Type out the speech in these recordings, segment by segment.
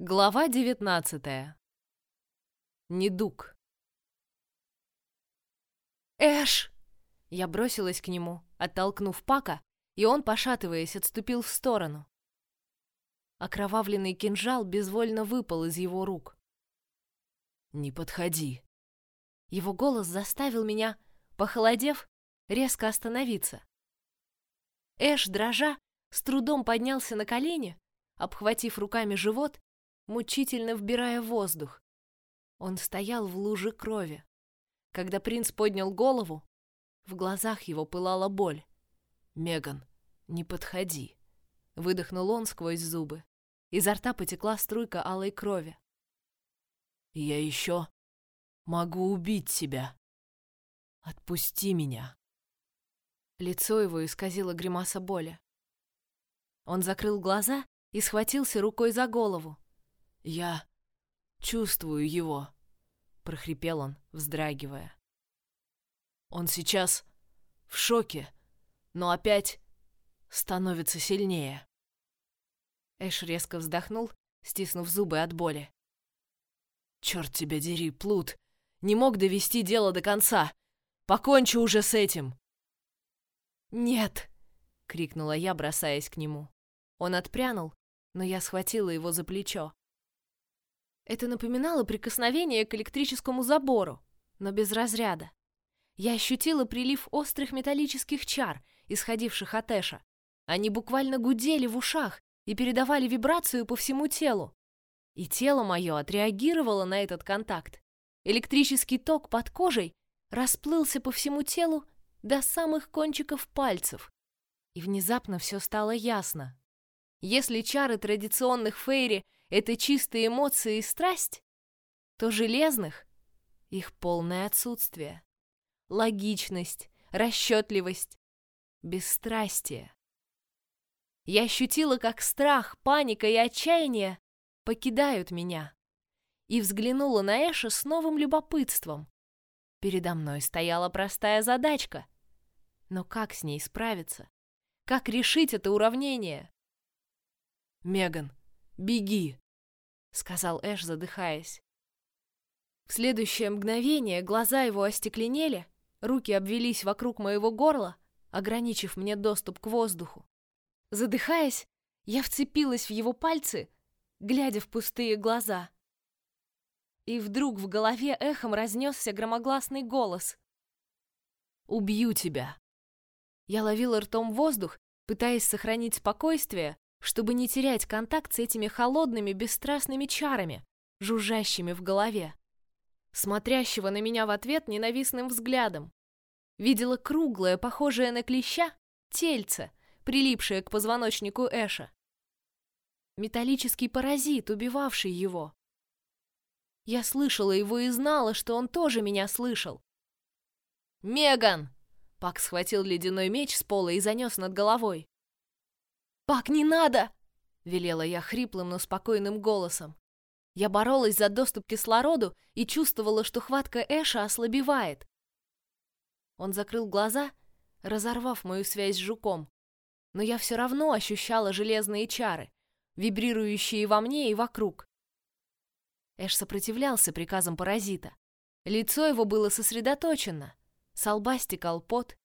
Глава девятнадцатая. Недуг. Эш! Я бросилась к нему, оттолкнув Пака, и он, пошатываясь, отступил в сторону. Окровавленный кинжал безвольно выпал из его рук. Не подходи. Его голос заставил меня, похолодев, резко остановиться. Эш, дрожа, с трудом поднялся на колени, обхватив руками живот мучительно вбирая воздух. Он стоял в луже крови. Когда принц поднял голову, в глазах его пылала боль. «Меган, не подходи!» Выдохнул он сквозь зубы. Изо рта потекла струйка алой крови. «Я еще могу убить тебя. Отпусти меня!» Лицо его исказило гримаса боли. Он закрыл глаза и схватился рукой за голову. «Я чувствую его», — прохрипел он, вздрагивая. «Он сейчас в шоке, но опять становится сильнее». Эш резко вздохнул, стиснув зубы от боли. «Черт тебя дери, Плут! Не мог довести дело до конца! Покончи уже с этим!» «Нет!» — крикнула я, бросаясь к нему. Он отпрянул, но я схватила его за плечо. Это напоминало прикосновение к электрическому забору, но без разряда. Я ощутила прилив острых металлических чар, исходивших от Эша. Они буквально гудели в ушах и передавали вибрацию по всему телу. И тело мое отреагировало на этот контакт. Электрический ток под кожей расплылся по всему телу до самых кончиков пальцев. И внезапно все стало ясно. Если чары традиционных фейри это чистые эмоции и страсть, то железных — их полное отсутствие. Логичность, расчетливость, бесстрастие. Я ощутила, как страх, паника и отчаяние покидают меня. И взглянула на Эша с новым любопытством. Передо мной стояла простая задачка. Но как с ней справиться? Как решить это уравнение? «Меган, беги!» Сказал Эш, задыхаясь. В следующее мгновение глаза его остекленели, руки обвились вокруг моего горла, ограничив мне доступ к воздуху. Задыхаясь, я вцепилась в его пальцы, глядя в пустые глаза. И вдруг в голове эхом разнесся громогласный голос. «Убью тебя!» Я ловила ртом воздух, пытаясь сохранить спокойствие, чтобы не терять контакт с этими холодными, бесстрастными чарами, жужжащими в голове. Смотрящего на меня в ответ ненавистным взглядом. Видела круглое, похожее на клеща, тельце, прилипшее к позвоночнику Эша. Металлический паразит, убивавший его. Я слышала его и знала, что он тоже меня слышал. «Меган!» Пак схватил ледяной меч с пола и занес над головой. «Пак, не надо!» — велела я хриплым, но спокойным голосом. Я боролась за доступ к кислороду и чувствовала, что хватка Эша ослабевает. Он закрыл глаза, разорвав мою связь с жуком. Но я все равно ощущала железные чары, вибрирующие во мне и вокруг. Эш сопротивлялся приказам паразита. Лицо его было сосредоточено. С лба стекал пот.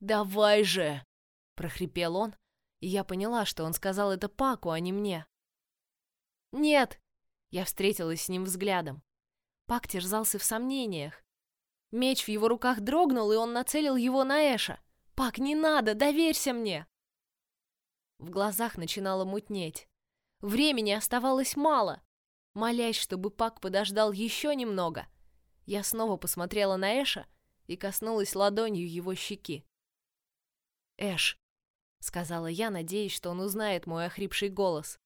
«Давай же!» — прохрипел он, и я поняла, что он сказал это Паку, а не мне. «Нет!» Я встретилась с ним взглядом. Пак терзался в сомнениях. Меч в его руках дрогнул, и он нацелил его на Эша. «Пак, не надо, доверься мне!» В глазах начинало мутнеть. Времени оставалось мало. Молясь, чтобы Пак подождал еще немного, я снова посмотрела на Эша и коснулась ладонью его щеки. «Эш, сказала я, надеясь, что он узнает мой охрипший голос.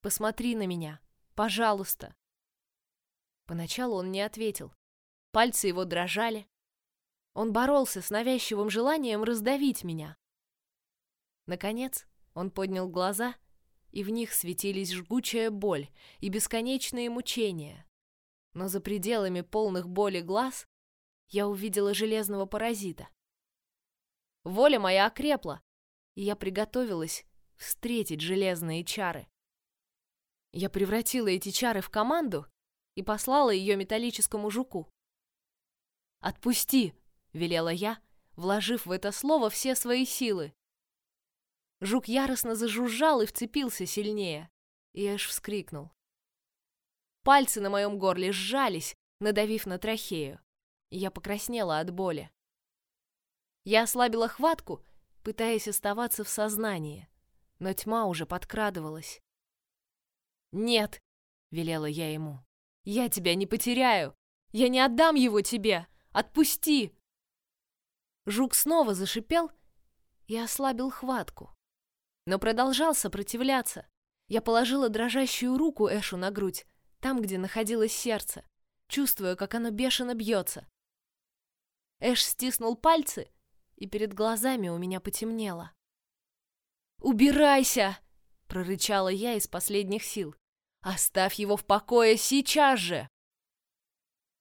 Посмотри на меня, пожалуйста. Поначалу он не ответил. Пальцы его дрожали. Он боролся с навязчивым желанием раздавить меня. Наконец, он поднял глаза, и в них светились жгучая боль и бесконечные мучения. Но за пределами полных боли глаз я увидела железного паразита. Воля моя окрепла, и я приготовилась встретить железные чары. Я превратила эти чары в команду и послала ее металлическому жуку. «Отпусти!» — велела я, вложив в это слово все свои силы. Жук яростно зажужжал и вцепился сильнее, и Эш вскрикнул. Пальцы на моем горле сжались, надавив на трахею. Я покраснела от боли. Я ослабила хватку, пытаясь оставаться в сознании, но тьма уже подкрадывалась. «Нет!» — велела я ему. «Я тебя не потеряю! Я не отдам его тебе! Отпусти!» Жук снова зашипел и ослабил хватку, но продолжал сопротивляться. Я положила дрожащую руку Эшу на грудь, там, где находилось сердце, чувствуя, как оно бешено бьется. Эш стиснул пальцы, и перед глазами у меня потемнело. «Убирайся!» — прорычала я из последних сил. «Оставь его в покое сейчас же!»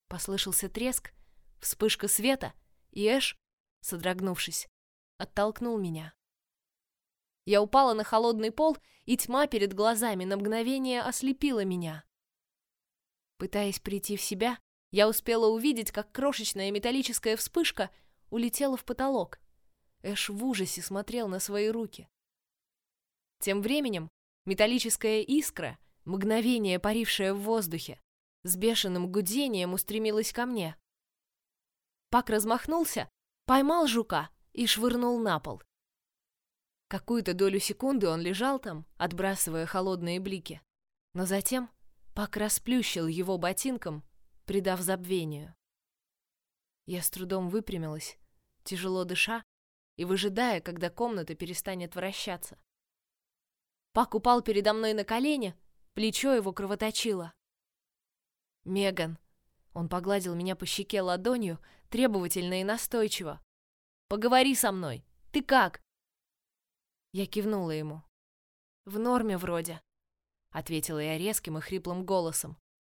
Послышался треск, вспышка света, и Эш, содрогнувшись, оттолкнул меня. Я упала на холодный пол, и тьма перед глазами на мгновение ослепила меня. Пытаясь прийти в себя, я успела увидеть, как крошечная металлическая вспышка улетела в потолок. Эш в ужасе смотрел на свои руки. Тем временем металлическая искра, мгновение парившая в воздухе, с бешеным гудением устремилась ко мне. Пак размахнулся, поймал жука и швырнул на пол. Какую-то долю секунды он лежал там, отбрасывая холодные блики, но затем Пак расплющил его ботинком, придав забвению. Я с трудом выпрямилась, тяжело дыша и выжидая, когда комната перестанет вращаться. Пак упал передо мной на колени, плечо его кровоточило. «Меган!» Он погладил меня по щеке ладонью, требовательно и настойчиво. «Поговори со мной! Ты как?» Я кивнула ему. «В норме вроде», ответила я резким и хриплым голосом.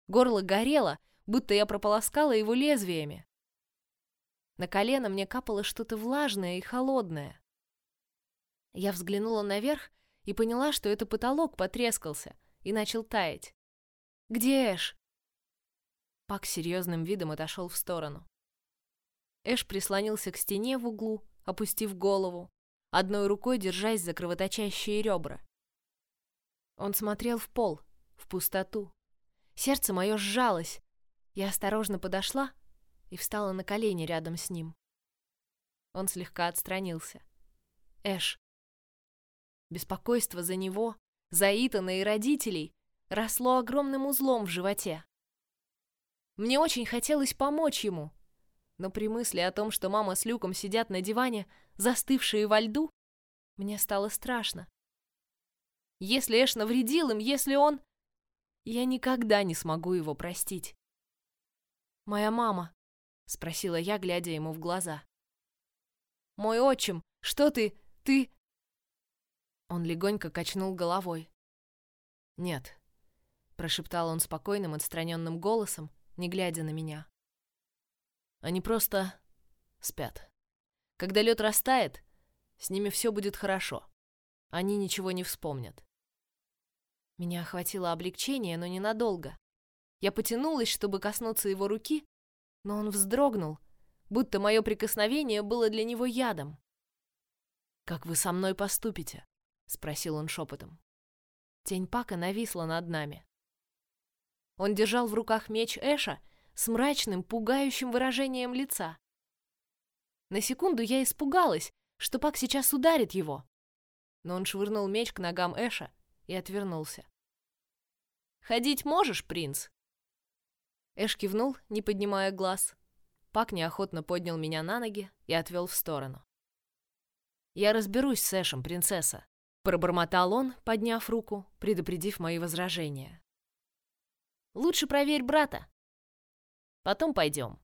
Горло горело, будто я прополоскала его лезвиями. На колено мне капало что-то влажное и холодное. Я взглянула наверх и поняла, что это потолок потрескался и начал таять. «Где Эш?» Пак серьезным видом отошел в сторону. Эш прислонился к стене в углу, опустив голову, одной рукой держась за кровоточащие ребра. Он смотрел в пол, в пустоту. Сердце мое сжалось. Я осторожно подошла и встала на колени рядом с ним. Он слегка отстранился. Эш. Беспокойство за него, за Итана и родителей росло огромным узлом в животе. Мне очень хотелось помочь ему, но при мысли о том, что мама с Люком сидят на диване, застывшие во льду, мне стало страшно. Если Эш навредил им, если он... Я никогда не смогу его простить. «Моя мама?» — спросила я, глядя ему в глаза. «Мой отчим, что ты... ты...» Он легонько качнул головой. «Нет», — прошептал он спокойным, отстраненным голосом, не глядя на меня. «Они просто спят. Когда лед растает, с ними все будет хорошо. Они ничего не вспомнят. Меня охватило облегчение, но ненадолго. Я потянулась, чтобы коснуться его руки, но он вздрогнул, будто мое прикосновение было для него ядом. «Как вы со мной поступите?» — спросил он шепотом. Тень Пака нависла над нами. Он держал в руках меч Эша с мрачным, пугающим выражением лица. На секунду я испугалась, что Пак сейчас ударит его. Но он швырнул меч к ногам Эша, и отвернулся. «Ходить можешь, принц?» Эш кивнул, не поднимая глаз. Пак неохотно поднял меня на ноги и отвел в сторону. «Я разберусь с Эшем, принцесса», — пробормотал он, подняв руку, предупредив мои возражения. «Лучше проверь брата. Потом пойдем».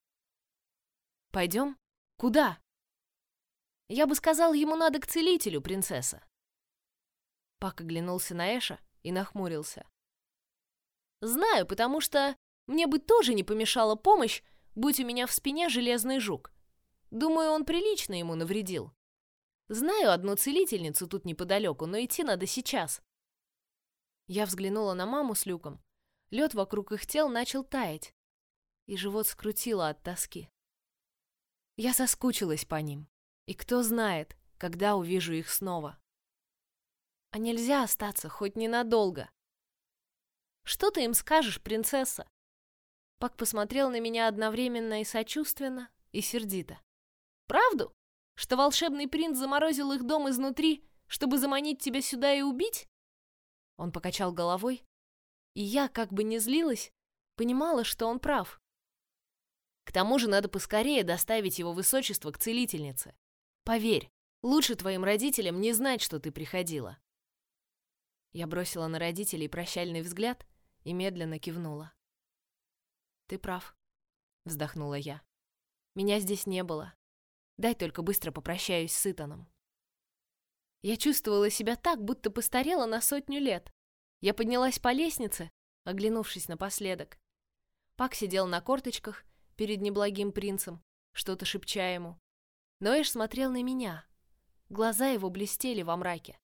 «Пойдем? Куда?» «Я бы сказал, ему надо к целителю, принцесса. Пак оглянулся на Эша и нахмурился. «Знаю, потому что мне бы тоже не помешала помощь, будь у меня в спине железный жук. Думаю, он прилично ему навредил. Знаю одну целительницу тут неподалеку, но идти надо сейчас». Я взглянула на маму с Люком. Лед вокруг их тел начал таять, и живот скрутило от тоски. Я соскучилась по ним, и кто знает, когда увижу их снова. А нельзя остаться хоть ненадолго. Что ты им скажешь, принцесса? Пак посмотрел на меня одновременно и сочувственно, и сердито. Правду? Что волшебный принц заморозил их дом изнутри, чтобы заманить тебя сюда и убить? Он покачал головой, и я, как бы не злилась, понимала, что он прав. К тому же надо поскорее доставить его высочество к целительнице. Поверь, лучше твоим родителям не знать, что ты приходила. Я бросила на родителей прощальный взгляд и медленно кивнула. Ты прав, вздохнула я. Меня здесь не было. Дай только быстро попрощаюсь с Итаном. Я чувствовала себя так, будто постарела на сотню лет. Я поднялась по лестнице, оглянувшись напоследок. Пак сидел на корточках перед неблагим принцем, что-то шепча ему. Но Эш смотрел на меня. Глаза его блестели во мраке.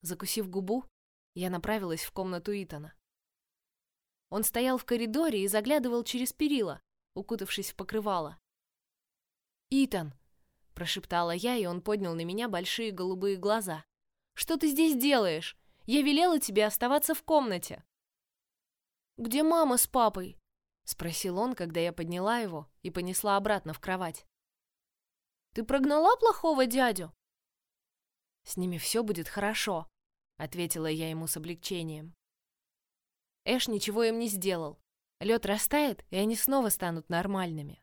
Закусив губу, я направилась в комнату Итана. Он стоял в коридоре и заглядывал через перила, укутавшись в покрывало. «Итан!» — прошептала я, и он поднял на меня большие голубые глаза. «Что ты здесь делаешь? Я велела тебе оставаться в комнате!» «Где мама с папой?» — спросил он, когда я подняла его и понесла обратно в кровать. «Ты прогнала плохого дядю?» «С ними все будет хорошо», — ответила я ему с облегчением. Эш ничего им не сделал. Лед растает, и они снова станут нормальными.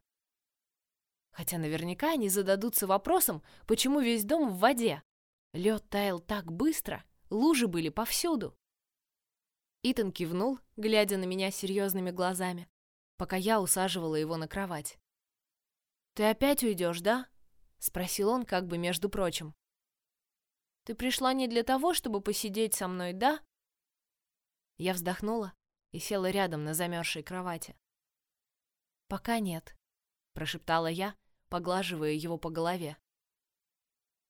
Хотя наверняка они зададутся вопросом, почему весь дом в воде. Лед таял так быстро, лужи были повсюду. Итан кивнул, глядя на меня серьезными глазами, пока я усаживала его на кровать. «Ты опять уйдешь, да?» — спросил он, как бы между прочим. «Ты пришла не для того, чтобы посидеть со мной, да?» Я вздохнула и села рядом на замерзшей кровати. «Пока нет», — прошептала я, поглаживая его по голове.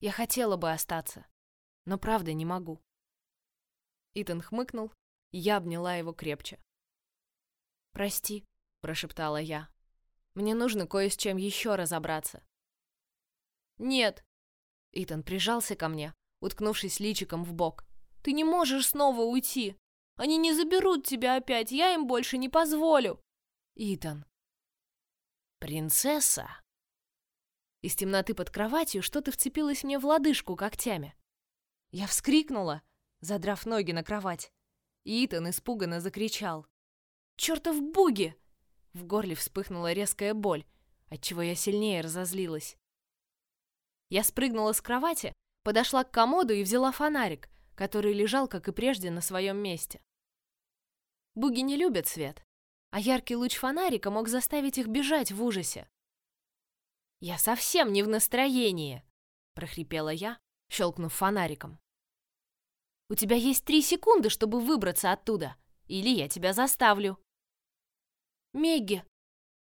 «Я хотела бы остаться, но правда не могу». Итан хмыкнул, и я обняла его крепче. «Прости», — прошептала я. «Мне нужно кое с чем еще разобраться». «Нет!» Итан прижался ко мне, уткнувшись личиком в бок. «Ты не можешь снова уйти! Они не заберут тебя опять, я им больше не позволю!» «Итан!» «Принцесса!» Из темноты под кроватью что-то вцепилось мне в лодыжку когтями. Я вскрикнула, задрав ноги на кровать. Итан испуганно закричал. «Чертов буги!» В горле вспыхнула резкая боль, отчего я сильнее разозлилась. Я спрыгнула с кровати, подошла к комоду и взяла фонарик, который лежал, как и прежде, на своем месте. Буги не любят свет, а яркий луч фонарика мог заставить их бежать в ужасе. «Я совсем не в настроении!» — прохрипела я, щелкнув фонариком. «У тебя есть три секунды, чтобы выбраться оттуда, или я тебя заставлю!» «Мегги!»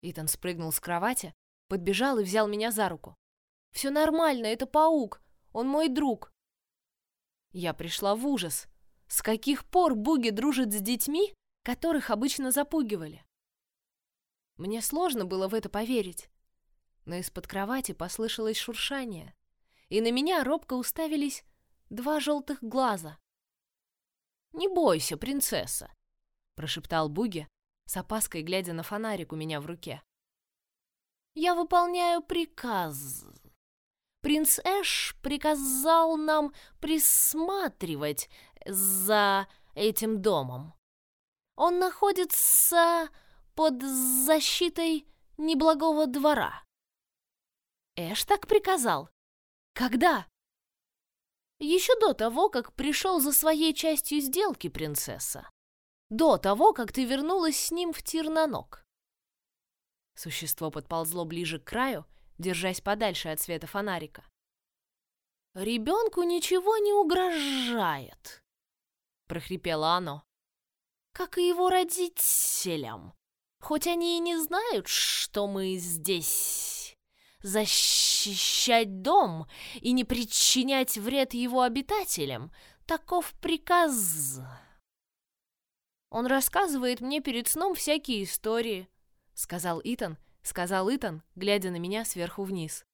Итан спрыгнул с кровати, подбежал и взял меня за руку. «Все нормально, это паук, он мой друг!» Я пришла в ужас. С каких пор Буги дружит с детьми, которых обычно запугивали? Мне сложно было в это поверить но из-под кровати послышалось шуршание, и на меня робко уставились два желтых глаза. «Не бойся, принцесса!» — прошептал Буги, с опаской глядя на фонарик у меня в руке. «Я выполняю приказ. Принц Эш приказал нам присматривать за этим домом. Он находится под защитой неблагого двора. Эш так приказал? Когда? Еще до того, как пришел за своей частью сделки, принцесса. До того, как ты вернулась с ним в Тирнанок. Существо подползло ближе к краю, держась подальше от света фонарика. «Ребенку ничего не угрожает», — прохрипело оно. «Как и его родителям, хоть они и не знают, что мы здесь защищать дом и не причинять вред его обитателям. Таков приказ. Он рассказывает мне перед сном всякие истории, сказал Итан, сказал Итан, глядя на меня сверху вниз.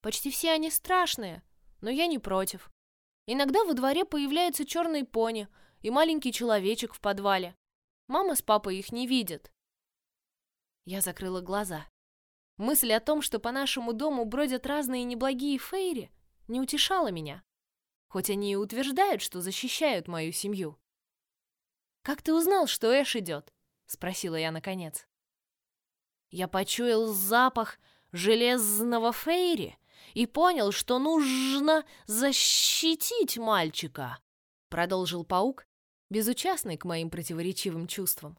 Почти все они страшные, но я не против. Иногда во дворе появляется черный пони и маленький человечек в подвале. Мама с папой их не видят. Я закрыла глаза. Мысль о том, что по нашему дому бродят разные неблагие фейри, не утешала меня. Хоть они и утверждают, что защищают мою семью. «Как ты узнал, что Эш идет?» — спросила я наконец. Я почуял запах железного фейри и понял, что нужно защитить мальчика, продолжил паук, безучастный к моим противоречивым чувствам.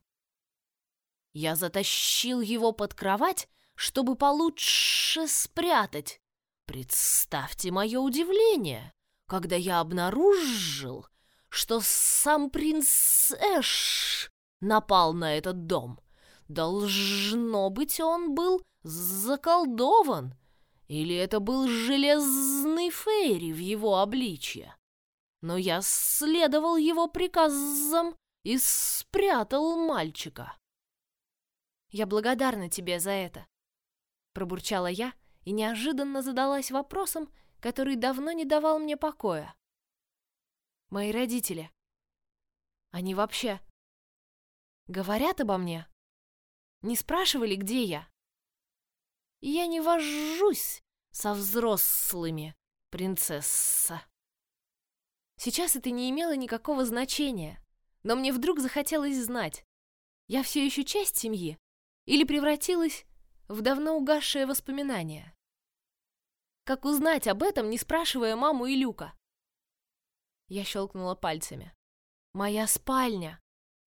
Я затащил его под кровать, чтобы получше спрятать. Представьте мое удивление, когда я обнаружил, что сам принц Эш напал на этот дом. Должно быть, он был заколдован или это был железный фейри в его обличье? Но я следовал его приказам и спрятал мальчика. Я благодарна тебе за это, пробурчала я и неожиданно задалась вопросом, который давно не давал мне покоя. Мои родители. Они вообще говорят обо мне? Не спрашивали, где я? Я не вожусь со взрослыми, принцесса. Сейчас это не имело никакого значения, но мне вдруг захотелось знать, я все еще часть семьи или превратилась в давно угасшее воспоминание. Как узнать об этом, не спрашивая маму и Люка? Я щелкнула пальцами. Моя спальня.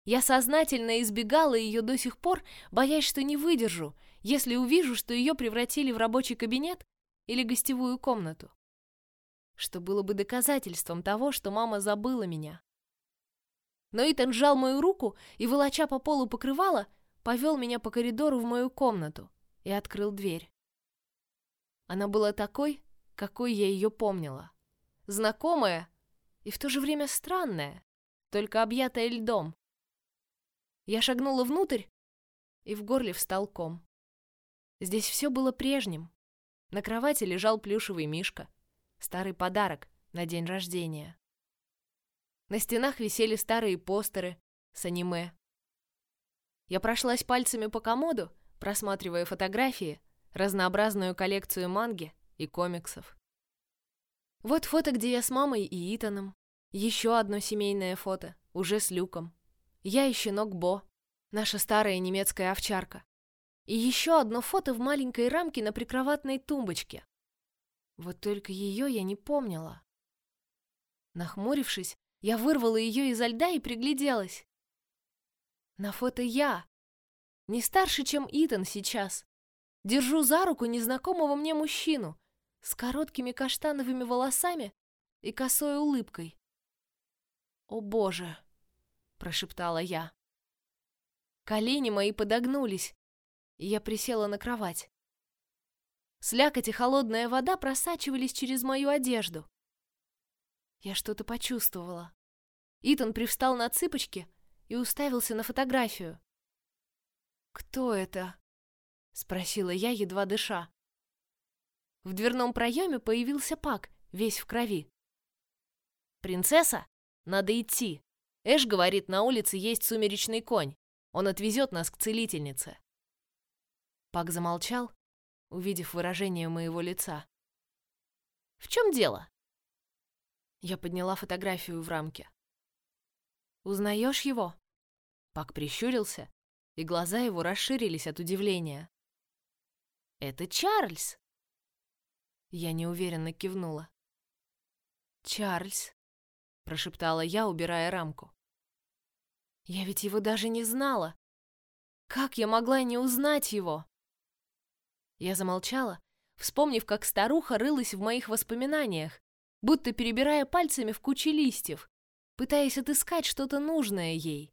Я сознательно избегала ее до сих пор, боясь, что не выдержу если увижу, что ее превратили в рабочий кабинет или гостевую комнату. Что было бы доказательством того, что мама забыла меня. Но Итан сжал мою руку и, волоча по полу покрывала, повел меня по коридору в мою комнату и открыл дверь. Она была такой, какой я ее помнила. Знакомая и в то же время странная, только объятая льдом. Я шагнула внутрь, и в горле встал ком. Здесь все было прежним. На кровати лежал плюшевый мишка, старый подарок на день рождения. На стенах висели старые постеры с аниме. Я прошлась пальцами по комоду, просматривая фотографии, разнообразную коллекцию манги и комиксов. Вот фото, где я с мамой и Итаном. Еще одно семейное фото, уже с Люком. Я и щенок Бо, наша старая немецкая овчарка. И еще одно фото в маленькой рамке на прикроватной тумбочке. Вот только ее я не помнила. Нахмурившись, я вырвала ее изо льда и пригляделась. На фото я, не старше, чем Итан сейчас, держу за руку незнакомого мне мужчину с короткими каштановыми волосами и косой улыбкой. «О боже!» — прошептала я. Колени мои подогнулись, и я присела на кровать. Слякоть и холодная вода просачивались через мою одежду. Я что-то почувствовала. Итан привстал на цыпочки и уставился на фотографию. «Кто это?» — спросила я, едва дыша. В дверном проеме появился Пак, весь в крови. «Принцесса, надо идти. Эш говорит, на улице есть сумеречный конь. Он отвезет нас к целительнице». Пак замолчал, увидев выражение моего лица. «В чем дело?» Я подняла фотографию в рамке. «Узнаешь его?» Пак прищурился, и глаза его расширились от удивления. «Это Чарльз!» Я неуверенно кивнула. «Чарльз», — прошептала я, убирая рамку. «Я ведь его даже не знала. Как я могла не узнать его?» Я замолчала, вспомнив, как старуха рылась в моих воспоминаниях, будто перебирая пальцами в куче листьев, пытаясь отыскать что-то нужное ей.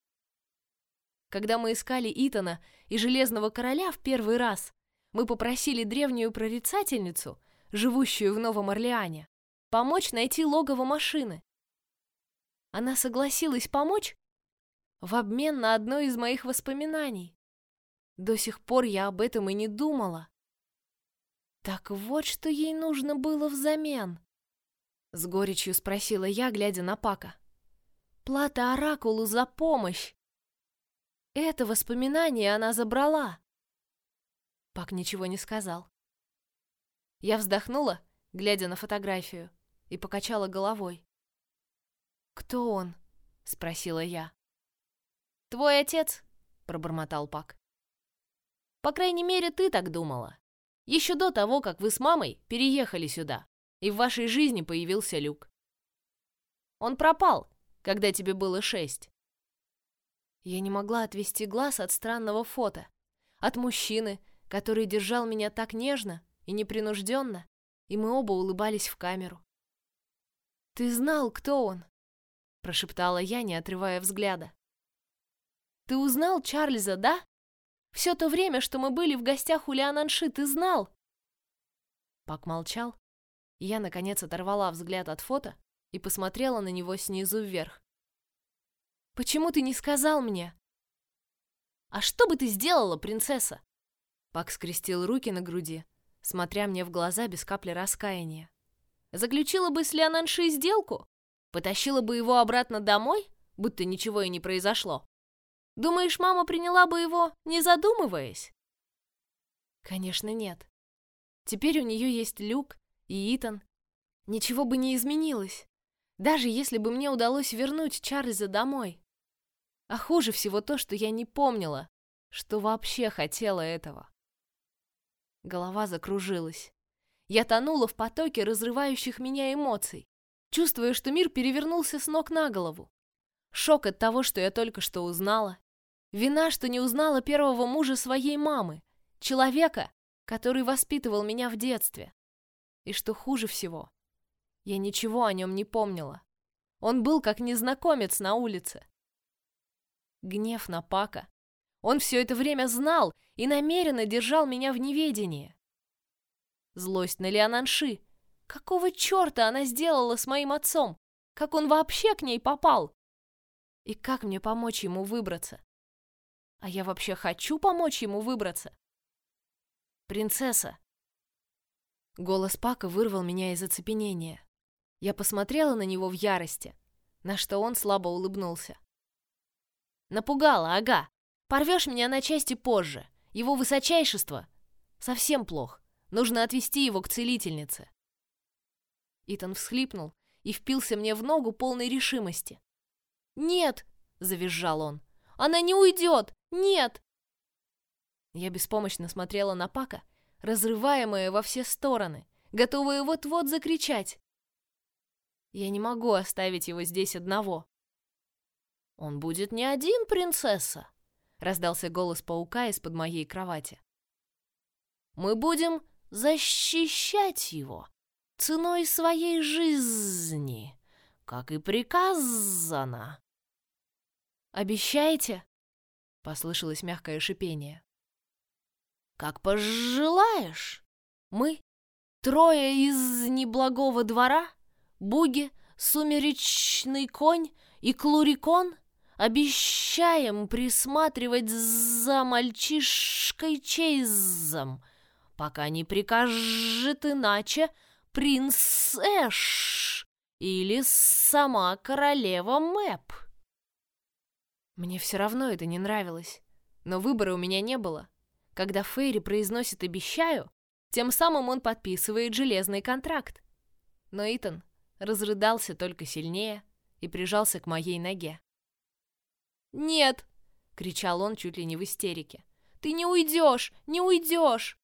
Когда мы искали Итана и Железного Короля в первый раз, мы попросили древнюю прорицательницу, живущую в Новом Орлеане, помочь найти логово машины. Она согласилась помочь, в обмен на одно из моих воспоминаний. До сих пор я об этом и не думала. Так вот, что ей нужно было взамен. С горечью спросила я, глядя на Пака. Плата Оракулу за помощь. Это воспоминание она забрала. Пак ничего не сказал. Я вздохнула, глядя на фотографию, и покачала головой. «Кто он?» — спросила я. «Твой отец», — пробормотал Пак. «По крайней мере, ты так думала. Еще до того, как вы с мамой переехали сюда, и в вашей жизни появился Люк. Он пропал, когда тебе было шесть. Я не могла отвести глаз от странного фото, от мужчины, который держал меня так нежно и непринужденно, и мы оба улыбались в камеру. «Ты знал, кто он?» — прошептала я, не отрывая взгляда. «Ты узнал Чарльза, да?» Все то время, что мы были в гостях у Леонанши, ты знал?» Пак молчал, я, наконец, оторвала взгляд от фото и посмотрела на него снизу вверх. «Почему ты не сказал мне?» «А что бы ты сделала, принцесса?» Пак скрестил руки на груди, смотря мне в глаза без капли раскаяния. «Заключила бы с Леонанши сделку? Потащила бы его обратно домой, будто ничего и не произошло?» Думаешь, мама приняла бы его, не задумываясь? Конечно, нет. Теперь у нее есть Люк и Итан. Ничего бы не изменилось, даже если бы мне удалось вернуть Чарльза домой. А хуже всего то, что я не помнила, что вообще хотела этого. Голова закружилась. Я тонула в потоке разрывающих меня эмоций, чувствуя, что мир перевернулся с ног на голову. Шок от того, что я только что узнала, Вина, что не узнала первого мужа своей мамы, человека, который воспитывал меня в детстве. И что хуже всего, я ничего о нем не помнила. Он был как незнакомец на улице. Гнев на Пака. Он все это время знал и намеренно держал меня в неведении. Злость на Леонанши. Какого черта она сделала с моим отцом? Как он вообще к ней попал? И как мне помочь ему выбраться? А я вообще хочу помочь ему выбраться? Принцесса. Голос Пака вырвал меня из оцепенения. Я посмотрела на него в ярости, на что он слабо улыбнулся. Напугала, ага. Порвешь меня на части позже. Его высочайшество совсем плох. Нужно отвести его к целительнице. Итан всхлипнул и впился мне в ногу полной решимости. «Нет!» — завизжал он. «Она не уйдет! Нет!» Я беспомощно смотрела на Пака, разрываемая во все стороны, готовая вот-вот закричать. Я не могу оставить его здесь одного. «Он будет не один, принцесса!» — раздался голос паука из-под моей кровати. «Мы будем защищать его ценой своей жизни, как и приказано». «Обещаете?» Послышалось мягкое шипение. «Как пожелаешь! Мы, трое из неблагого двора, Буги, Сумеречный конь и Клурикон, обещаем присматривать за мальчишкой Чейзом, пока не прикажет иначе принц Эш или сама королева Мэп». Мне все равно это не нравилось, но выбора у меня не было. Когда Фейри произносит «обещаю», тем самым он подписывает железный контракт. Но Итан разрыдался только сильнее и прижался к моей ноге. «Нет!» — кричал он чуть ли не в истерике. «Ты не уйдешь! Не уйдешь!»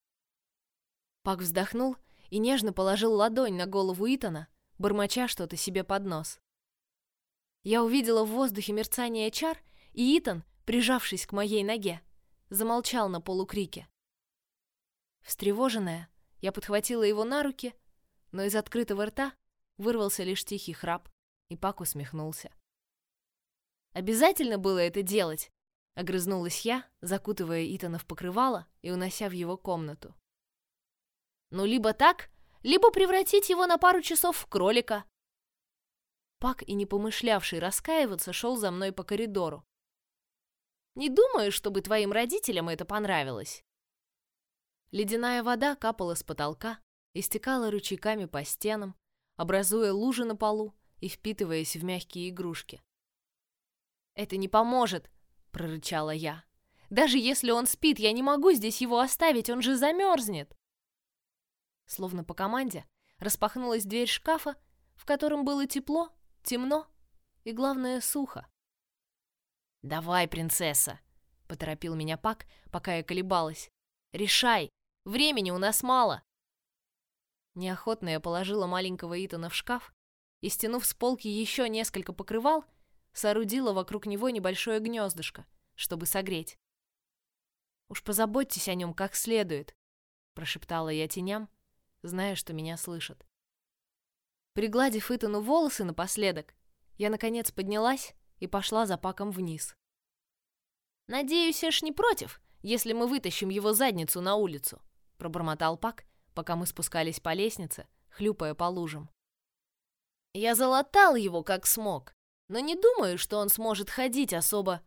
Пак вздохнул и нежно положил ладонь на голову Итана, бормоча что-то себе под нос. Я увидела в воздухе мерцание чар и Итан, прижавшись к моей ноге, замолчал на полукрике. Встревоженная, я подхватила его на руки, но из открытого рта вырвался лишь тихий храп, и Пак усмехнулся. «Обязательно было это делать!» — огрызнулась я, закутывая Итана в покрывало и унося в его комнату. «Ну, либо так, либо превратить его на пару часов в кролика!» Пак, и не помышлявший раскаиваться, шел за мной по коридору, Не думаю, чтобы твоим родителям это понравилось. Ледяная вода капала с потолка и стекала ручейками по стенам, образуя лужи на полу и впитываясь в мягкие игрушки. «Это не поможет!» — прорычала я. «Даже если он спит, я не могу здесь его оставить, он же замерзнет!» Словно по команде распахнулась дверь шкафа, в котором было тепло, темно и, главное, сухо. «Давай, принцесса!» — поторопил меня Пак, пока я колебалась. «Решай! Времени у нас мало!» Неохотно я положила маленького Итана в шкаф и, стянув с полки еще несколько покрывал, соорудила вокруг него небольшое гнездышко, чтобы согреть. «Уж позаботьтесь о нем как следует», — прошептала я теням, зная, что меня слышат. Пригладив Итану волосы напоследок, я, наконец, поднялась и пошла за Паком вниз. «Надеюсь, Эш не против, если мы вытащим его задницу на улицу», — пробормотал Пак, пока мы спускались по лестнице, хлюпая по лужам. Я залатал его как смог, но не думаю, что он сможет ходить особо.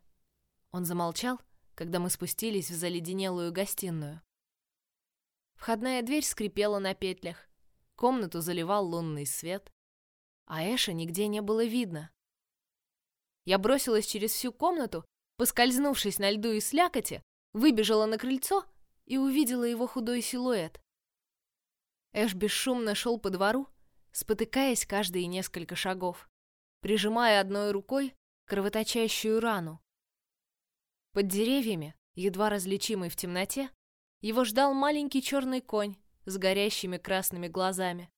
Он замолчал, когда мы спустились в заледенелую гостиную. Входная дверь скрипела на петлях, комнату заливал лунный свет, а Эша нигде не было видно. Я бросилась через всю комнату, поскользнувшись на льду и слякоти, выбежала на крыльцо и увидела его худой силуэт. Эш бесшумно шел по двору, спотыкаясь каждые несколько шагов, прижимая одной рукой кровоточащую рану. Под деревьями, едва различимый в темноте, его ждал маленький черный конь с горящими красными глазами.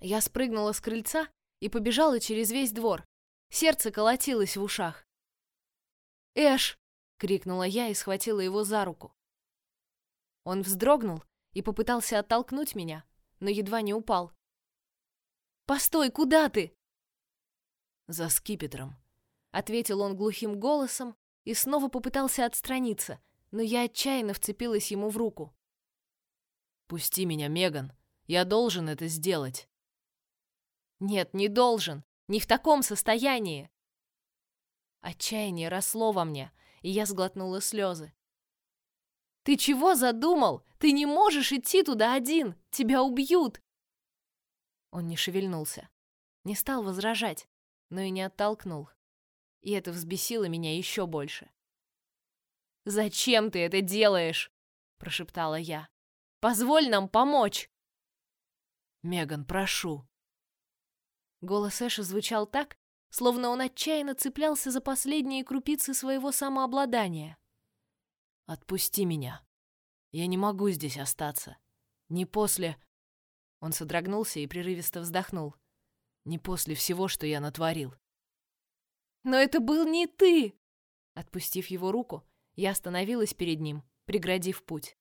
Я спрыгнула с крыльца и побежала через весь двор. Сердце колотилось в ушах. «Эш!» — крикнула я и схватила его за руку. Он вздрогнул и попытался оттолкнуть меня, но едва не упал. Постой, куда ты? За скипетром, ответил он глухим голосом и снова попытался отстраниться, но я отчаянно вцепилась ему в руку. Пусти меня, Меган, я должен это сделать. Нет, не должен, не в таком состоянии. Отчаяние росло во мне, и я сглотнула слезы. Ты чего задумал? Ты не можешь идти туда один. Тебя убьют. Он не шевельнулся, не стал возражать, но и не оттолкнул. И это взбесило меня еще больше. «Зачем ты это делаешь?» – прошептала я. «Позволь нам помочь!» «Меган, прошу!» Голос Эша звучал так, словно он отчаянно цеплялся за последние крупицы своего самообладания. «Отпусти меня. Я не могу здесь остаться. Не после...» Он содрогнулся и прерывисто вздохнул. Не после всего, что я натворил. Но это был не ты. Отпустив его руку, я остановилась перед ним, преградив путь.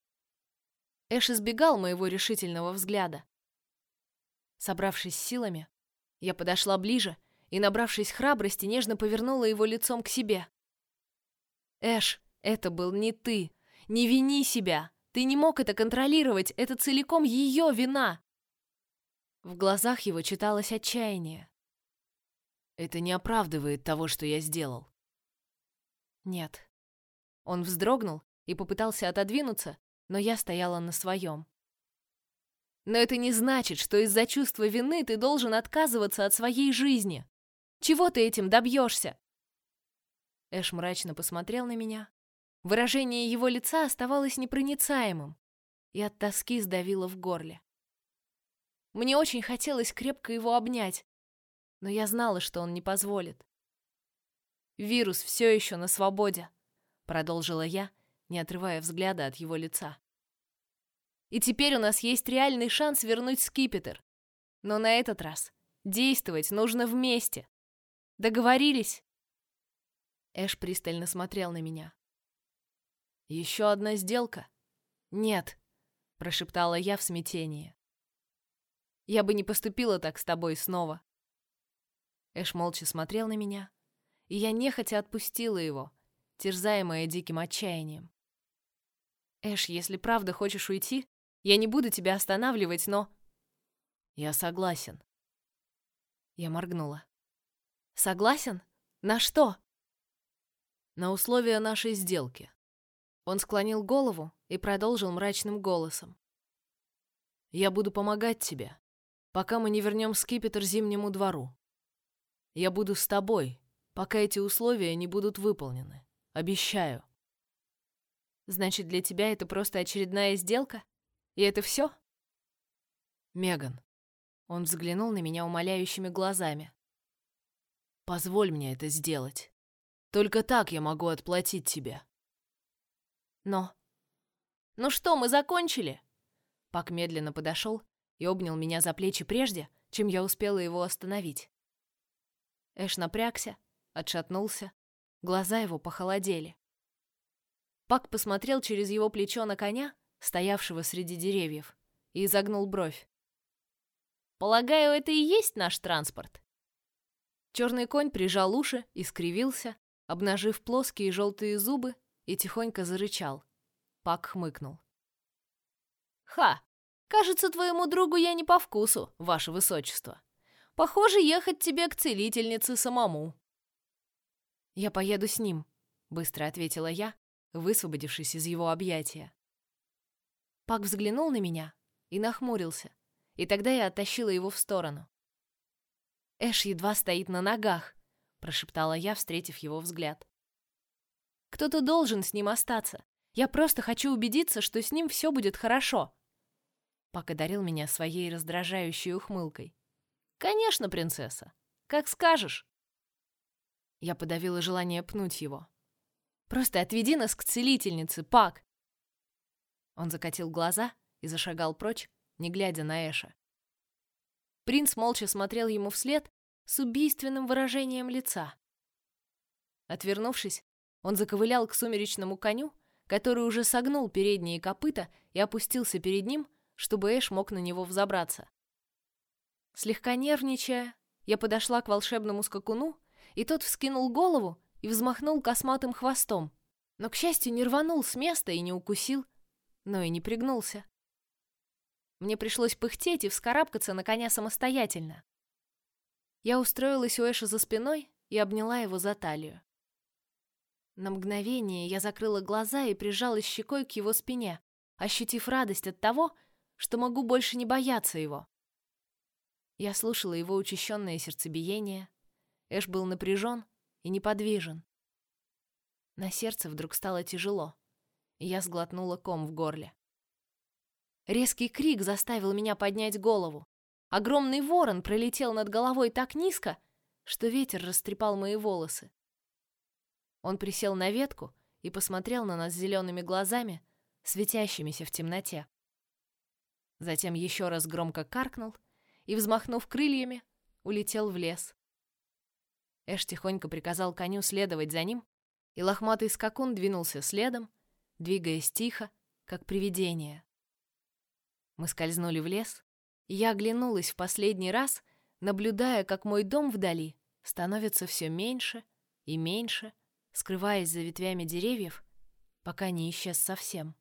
Эш избегал моего решительного взгляда. Собравшись силами, я подошла ближе и, набравшись храбрости, нежно повернула его лицом к себе. Эш, это был не ты. Не вини себя. Ты не мог это контролировать. Это целиком ее вина. В глазах его читалось отчаяние. Это не оправдывает того, что я сделал. Нет. Он вздрогнул и попытался отодвинуться, но я стояла на своем. Но это не значит, что из-за чувства вины ты должен отказываться от своей жизни. Чего ты этим добьешься? Эш мрачно посмотрел на меня. Выражение его лица оставалось непроницаемым, и от тоски сдавило в горле. Мне очень хотелось крепко его обнять, но я знала, что он не позволит. «Вирус все еще на свободе», — продолжила я, не отрывая взгляда от его лица. «И теперь у нас есть реальный шанс вернуть скипетр. Но на этот раз действовать нужно вместе. Договорились?» Эш пристально смотрел на меня. «Еще одна сделка?» «Нет», — прошептала я в смятении. Я бы не поступила так с тобой снова. Эш молча смотрел на меня, и я нехотя отпустила его, терзаемая диким отчаянием. Эш, если правда хочешь уйти, я не буду тебя останавливать, но... Я согласен. Я моргнула. Согласен? На что? На условия нашей сделки. Он склонил голову и продолжил мрачным голосом. Я буду помогать тебе, пока мы не вернем скипетр Зимнему двору. Я буду с тобой, пока эти условия не будут выполнены. Обещаю. Значит, для тебя это просто очередная сделка? И это все? Меган. Он взглянул на меня умоляющими глазами. Позволь мне это сделать. Только так я могу отплатить тебе. Но... Ну что, мы закончили? Пак медленно подошел и обнял меня за плечи прежде, чем я успела его остановить. Эш напрягся, отшатнулся, глаза его похолодели. Пак посмотрел через его плечо на коня, стоявшего среди деревьев, и изогнул бровь. «Полагаю, это и есть наш транспорт?» Черный конь прижал уши и скривился, обнажив плоские желтые зубы, и тихонько зарычал. Пак хмыкнул. «Ха! Кажется, твоему другу я не по вкусу, ваше высочество. Похоже, ехать тебе к целительнице самому». «Я поеду с ним», — быстро ответила я, высвободившись из его объятия. Пак взглянул на меня и нахмурился, и тогда я оттащила его в сторону. «Эш едва стоит на ногах», — прошептала я, встретив его взгляд. «Кто-то должен с ним остаться. Я просто хочу убедиться, что с ним все будет хорошо». Пак одарил меня своей раздражающей ухмылкой. «Конечно, принцесса. Как скажешь». Я подавила желание пнуть его. «Просто отведи нас к целительнице, Пак!» Он закатил глаза и зашагал прочь, не глядя на Эша. Принц молча смотрел ему вслед с убийственным выражением лица. Отвернувшись, он заковылял к сумеречному коню, который уже согнул передние копыта и опустился перед ним, чтобы Эш мог на него взобраться. Слегка нервничая, я подошла к волшебному скакуну, и тот вскинул голову и взмахнул косматым хвостом, но, к счастью, не рванул с места и не укусил, но и не пригнулся. Мне пришлось пыхтеть и вскарабкаться на коня самостоятельно. Я устроилась у Эша за спиной и обняла его за талию. На мгновение я закрыла глаза и прижалась щекой к его спине, ощутив радость от того, что могу больше не бояться его. Я слушала его учащенное сердцебиение. Эш был напряжен и неподвижен. На сердце вдруг стало тяжело, я сглотнула ком в горле. Резкий крик заставил меня поднять голову. Огромный ворон пролетел над головой так низко, что ветер растрепал мои волосы. Он присел на ветку и посмотрел на нас зелеными глазами, светящимися в темноте. Затем еще раз громко каркнул и, взмахнув крыльями, улетел в лес. Эш тихонько приказал коню следовать за ним, и лохматый скакун двинулся следом, двигаясь тихо, как привидение. Мы скользнули в лес, и я оглянулась в последний раз, наблюдая, как мой дом вдали становится все меньше и меньше, скрываясь за ветвями деревьев, пока не исчез совсем.